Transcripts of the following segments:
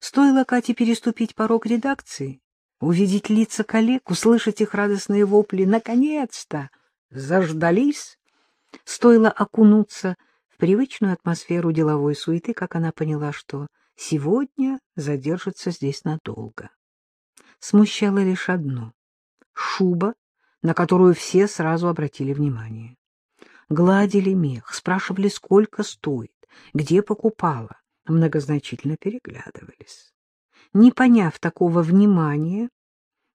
Стоило Кате переступить порог редакции, увидеть лица коллег, услышать их радостные вопли. Наконец-то! Заждались! Стоило окунуться в привычную атмосферу деловой суеты, как она поняла, что сегодня задержится здесь надолго. Смущало лишь одно — шуба, на которую все сразу обратили внимание. Гладили мех, спрашивали, сколько стоит, где покупала, многозначительно переглядывались. Не поняв такого внимания,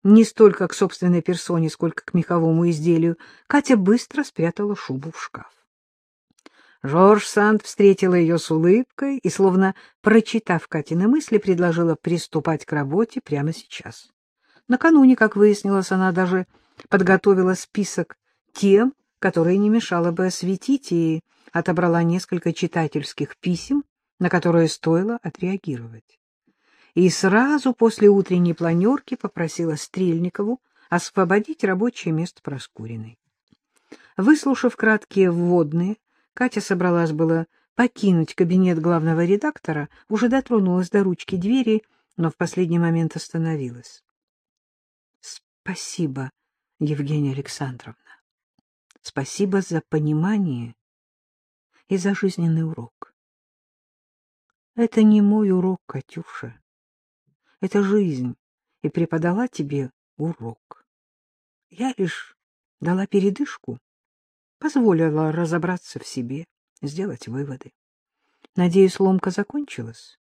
не столько к собственной персоне, сколько к меховому изделию, Катя быстро спрятала шубу в шкаф. Жорж Санд встретила ее с улыбкой и, словно прочитав Катины мысли, предложила приступать к работе прямо сейчас. Накануне, как выяснилось, она даже подготовила список тем, которые не мешало бы осветить, и отобрала несколько читательских писем, на которые стоило отреагировать. И сразу после утренней планерки попросила Стрельникову освободить рабочее место Проскуриной. Выслушав краткие вводные, Катя собралась было покинуть кабинет главного редактора, уже дотронулась до ручки двери, но в последний момент остановилась. — Спасибо, Евгения Александровна. Спасибо за понимание и за жизненный урок. Это не мой урок, Катюша. Это жизнь, и преподала тебе урок. Я лишь дала передышку, позволила разобраться в себе, сделать выводы. Надеюсь, ломка закончилась.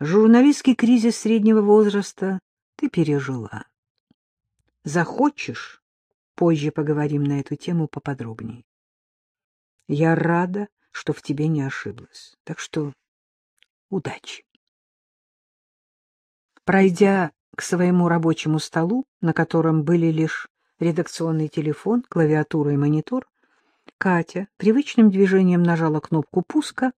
Журналистский кризис среднего возраста ты пережила. Захочешь, позже поговорим на эту тему поподробнее. Я рада, что в тебе не ошиблась. Так что удачи. Пройдя к своему рабочему столу, на котором были лишь редакционный телефон, клавиатура и монитор, Катя привычным движением нажала кнопку пуска,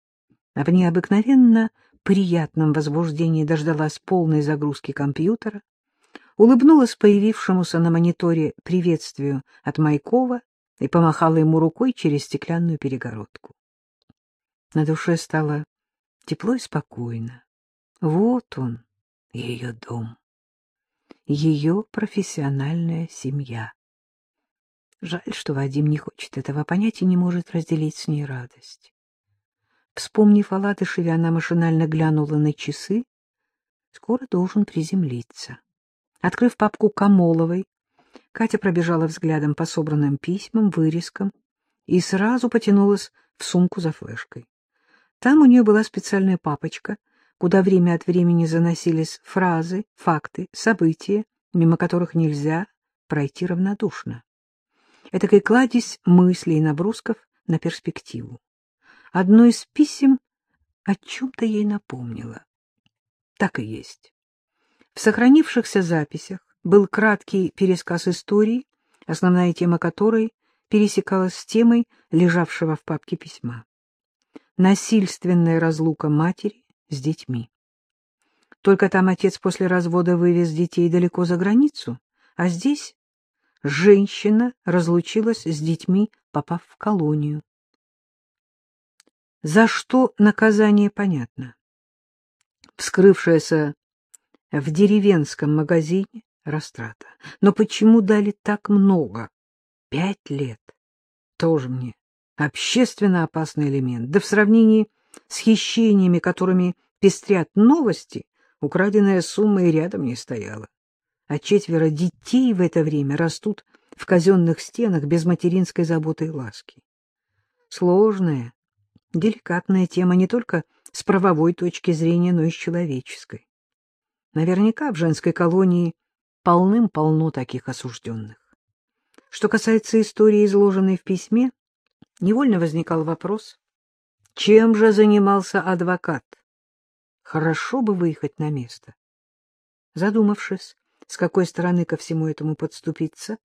а в необыкновенно приятном возбуждении дождалась полной загрузки компьютера, улыбнулась появившемуся на мониторе приветствию от Майкова и помахала ему рукой через стеклянную перегородку. На душе стало тепло и спокойно. Вот он, ее дом, ее профессиональная семья. Жаль, что Вадим не хочет этого понять и не может разделить с ней радость. Вспомнив о Латышеве, она машинально глянула на часы. Скоро должен приземлиться. Открыв папку Камоловой, Катя пробежала взглядом по собранным письмам, вырезкам и сразу потянулась в сумку за флешкой. Там у нее была специальная папочка, куда время от времени заносились фразы, факты, события, мимо которых нельзя пройти равнодушно. Этакой кладезь мыслей и набросков на перспективу. Одно из писем о чем-то ей напомнило. Так и есть. В сохранившихся записях был краткий пересказ истории, основная тема которой пересекалась с темой лежавшего в папке письма. Насильственная разлука матери с детьми. Только там отец после развода вывез детей далеко за границу, а здесь женщина разлучилась с детьми, попав в колонию. За что наказание понятно. Вскрывшаяся в деревенском магазине растрата. Но почему дали так много? Пять лет. Тоже мне общественно опасный элемент. Да в сравнении с хищениями, которыми пестрят новости, украденная сумма и рядом не стояла. А четверо детей в это время растут в казенных стенах без материнской заботы и ласки. Сложная, деликатная тема не только с правовой точки зрения, но и с человеческой. Наверняка в женской колонии полным-полно таких осужденных. Что касается истории, изложенной в письме, невольно возникал вопрос, чем же занимался адвокат? Хорошо бы выехать на место. Задумавшись, с какой стороны ко всему этому подступиться,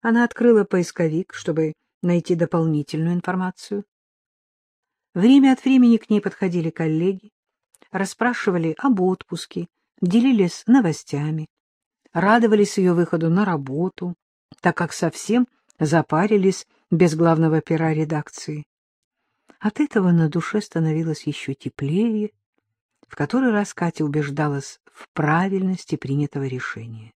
она открыла поисковик, чтобы найти дополнительную информацию. Время от времени к ней подходили коллеги, расспрашивали об отпуске, делились новостями, радовались ее выходу на работу, так как совсем запарились без главного пера редакции. От этого на душе становилось еще теплее. В который раз Катя убеждалась в правильности принятого решения.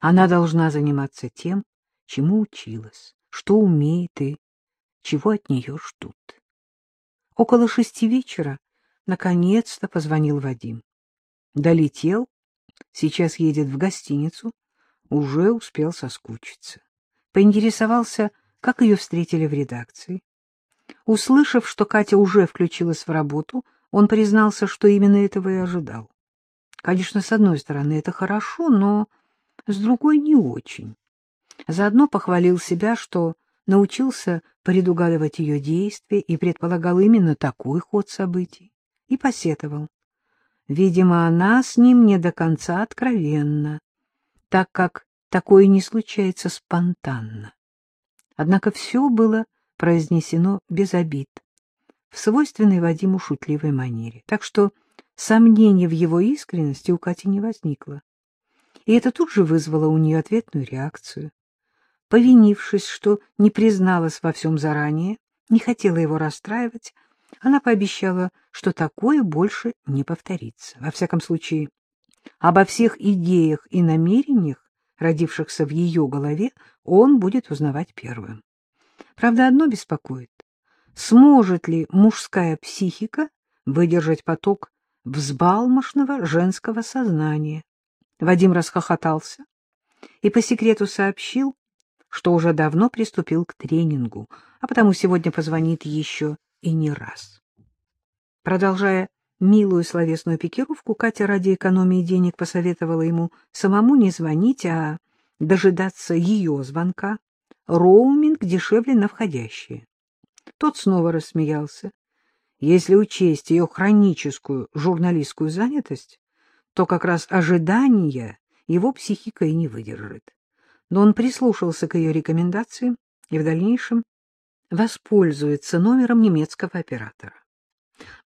Она должна заниматься тем, чему училась, что умеет и чего от нее ждут. Около шести вечера наконец-то позвонил Вадим. Долетел, сейчас едет в гостиницу, уже успел соскучиться. Поинтересовался, как ее встретили в редакции. Услышав, что Катя уже включилась в работу, он признался, что именно этого и ожидал. Конечно, с одной стороны, это хорошо, но с другой не очень. Заодно похвалил себя, что научился предугадывать ее действия и предполагал именно такой ход событий, и посетовал. Видимо, она с ним не до конца откровенна, так как такое не случается спонтанно. Однако все было произнесено без обид, в свойственной Вадиму шутливой манере, так что сомнений в его искренности у Кати не возникло. И это тут же вызвало у нее ответную реакцию. Повинившись, что не призналась во всем заранее, не хотела его расстраивать, она пообещала, что такое больше не повторится. Во всяком случае, обо всех идеях и намерениях, родившихся в ее голове, он будет узнавать первым. Правда, одно беспокоит. Сможет ли мужская психика выдержать поток взбалмошного женского сознания? Вадим расхохотался и по секрету сообщил, что уже давно приступил к тренингу, а потому сегодня позвонит еще и не раз. Продолжая милую словесную пикировку, Катя ради экономии денег посоветовала ему самому не звонить, а дожидаться ее звонка. Роуминг дешевле на входящие. Тот снова рассмеялся. Если учесть ее хроническую журналистскую занятость, то как раз ожидания его психика и не выдержит но он прислушался к ее рекомендациям и в дальнейшем воспользуется номером немецкого оператора.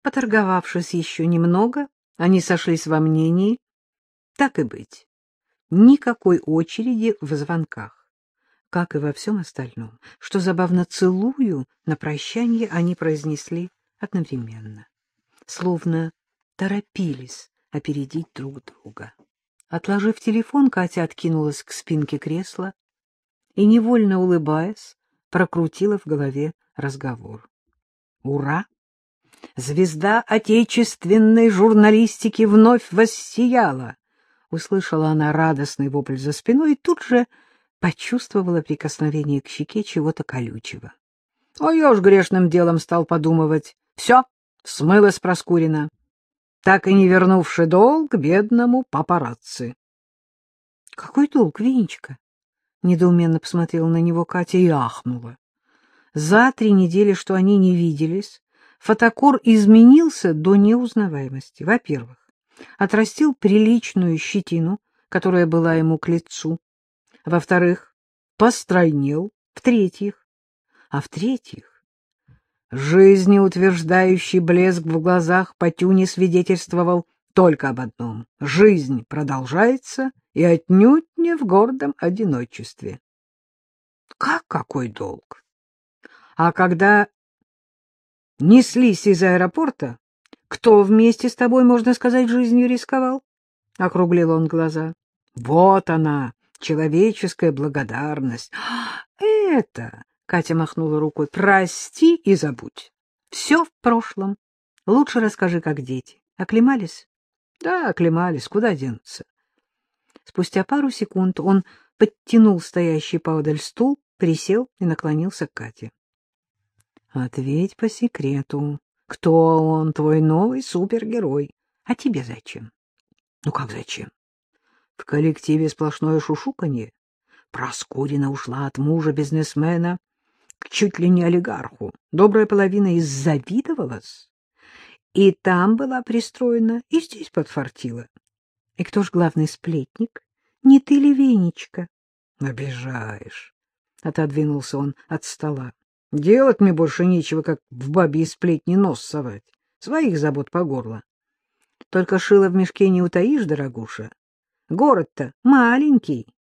Поторговавшись еще немного, они сошлись во мнении, так и быть, никакой очереди в звонках, как и во всем остальном. Что забавно, целую на прощание они произнесли одновременно, словно торопились опередить друг друга. Отложив телефон, Катя откинулась к спинке кресла и, невольно улыбаясь, прокрутила в голове разговор. «Ура! Звезда отечественной журналистики вновь воссияла!» Услышала она радостный вопль за спиной и тут же почувствовала прикосновение к щеке чего-то колючего. А я уж грешным делом стал подумывать. Все, смылась Проскурина так и не вернувши долг бедному папарацци. — Какой долг, Венечка? — недоуменно посмотрела на него Катя и ахнула. За три недели, что они не виделись, фотокор изменился до неузнаваемости. Во-первых, отрастил приличную щетину, которая была ему к лицу. Во-вторых, постройнел. В-третьих, а в-третьих, Жизнеутверждающий блеск в глазах Патюни свидетельствовал только об одном — жизнь продолжается и отнюдь не в гордом одиночестве. Как какой долг? А когда неслись из аэропорта, кто вместе с тобой, можно сказать, жизнью рисковал? — округлил он глаза. — Вот она, человеческая благодарность. — Это Катя махнула рукой. Прости и забудь. Все в прошлом. Лучше расскажи, как дети. Оклемались? Да, оклемались. Куда денутся? Спустя пару секунд он подтянул стоящий поодаль стул, присел и наклонился к Кате. Ответь по секрету. Кто он, твой новый супергерой? А тебе зачем? Ну как зачем? В коллективе сплошное шушуканье. Проскурина ушла от мужа-бизнесмена чуть ли не олигарху. Добрая половина из завидовалась. И там была пристроена, и здесь подфартила. И кто ж главный сплетник? Не ты ли, Венечка? Обижаешь. Отодвинулся он от стола. Делать мне больше нечего, как в бабьи сплетни нос совать. Своих забот по горло. Только шило в мешке не утаишь, дорогуша. Город-то маленький.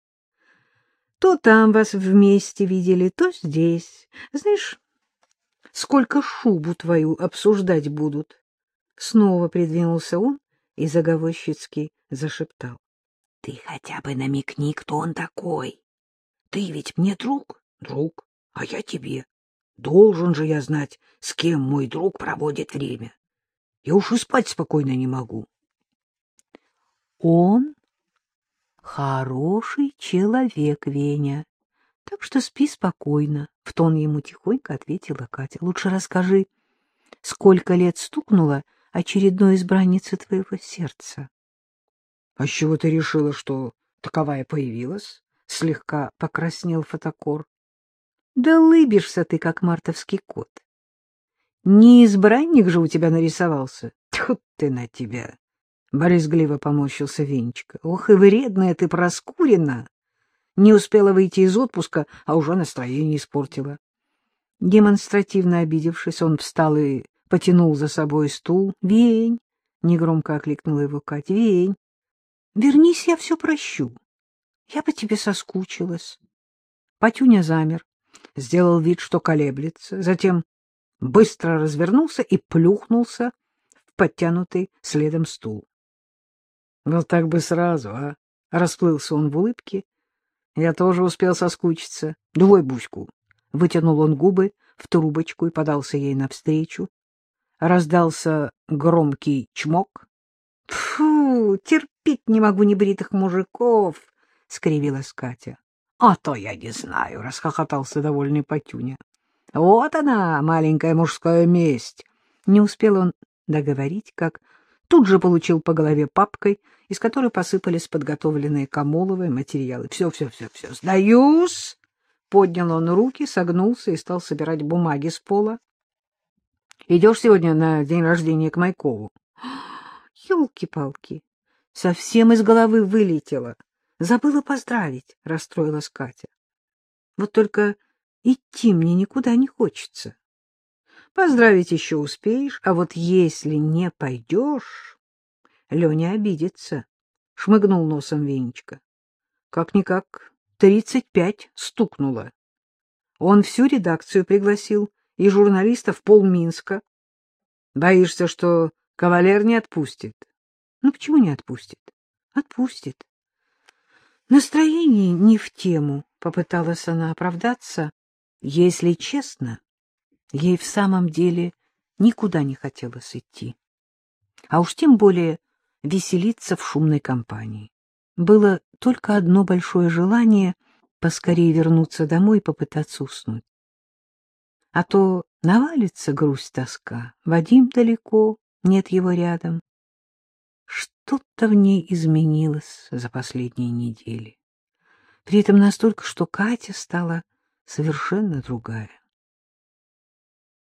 То там вас вместе видели, то здесь. Знаешь, сколько шубу твою обсуждать будут. Снова придвинулся он и заговорщицки зашептал. — Ты хотя бы намекни, кто он такой. Ты ведь мне друг? Друг. А я тебе. Должен же я знать, с кем мой друг проводит время. Я уж и спать спокойно не могу. Он хороший человек, Веня. Так что спи спокойно, — в тон ему тихонько ответила Катя. Лучше расскажи, сколько лет стукнуло очередной избраннице твоего сердца. — А с чего ты решила, что таковая появилась? — слегка покраснел фотокор. — Да лыбишься ты, как мартовский кот. Не избранник же у тебя нарисовался. Тьфу ты на тебя! Борисгливо поморщился Венечка. Ох и вредная ты проскурена! Не успела выйти из отпуска, а уже настроение испортила. Демонстративно обидевшись, он встал и потянул за собой стул. — Вень! — негромко окликнула его Катя. — Вень! Вернись, я все прощу. Я по тебе соскучилась. Патюня замер, сделал вид, что колеблется, затем быстро развернулся и плюхнулся в подтянутый следом стул. — Вот так бы сразу, а? — расплылся он в улыбке. Я тоже успел соскучиться. — Давай буську. Вытянул он губы в трубочку и подался ей навстречу. Раздался громкий чмок. — Фу, терпеть не могу небритых мужиков! — скривилась Катя. — А то я не знаю, — расхохотался довольный Патюня. Вот она, маленькая мужская месть. Не успел он договорить, как тут же получил по голове папкой, из которой посыпались подготовленные Камоловые материалы. Все, все, все, все, сдаюсь. Поднял он руки, согнулся и стал собирать бумаги с пола. Идешь сегодня на день рождения к Майкову? Ёлки-палки, совсем из головы вылетело. Забыла поздравить, расстроилась Катя. Вот только Идти мне никуда не хочется. Поздравить еще успеешь, а вот если не пойдешь, Леня обидится, — шмыгнул носом Венечка. Как-никак тридцать пять стукнуло. Он всю редакцию пригласил и журналистов полминска. Боишься, что кавалер не отпустит? Ну, почему не отпустит? Отпустит. Настроение не в тему, — попыталась она оправдаться. Если честно, ей в самом деле никуда не хотелось идти. А уж тем более веселиться в шумной компании. Было только одно большое желание поскорее вернуться домой и попытаться уснуть. А то навалится грусть-тоска. Вадим далеко, нет его рядом. Что-то в ней изменилось за последние недели. При этом настолько, что Катя стала совершенно другая.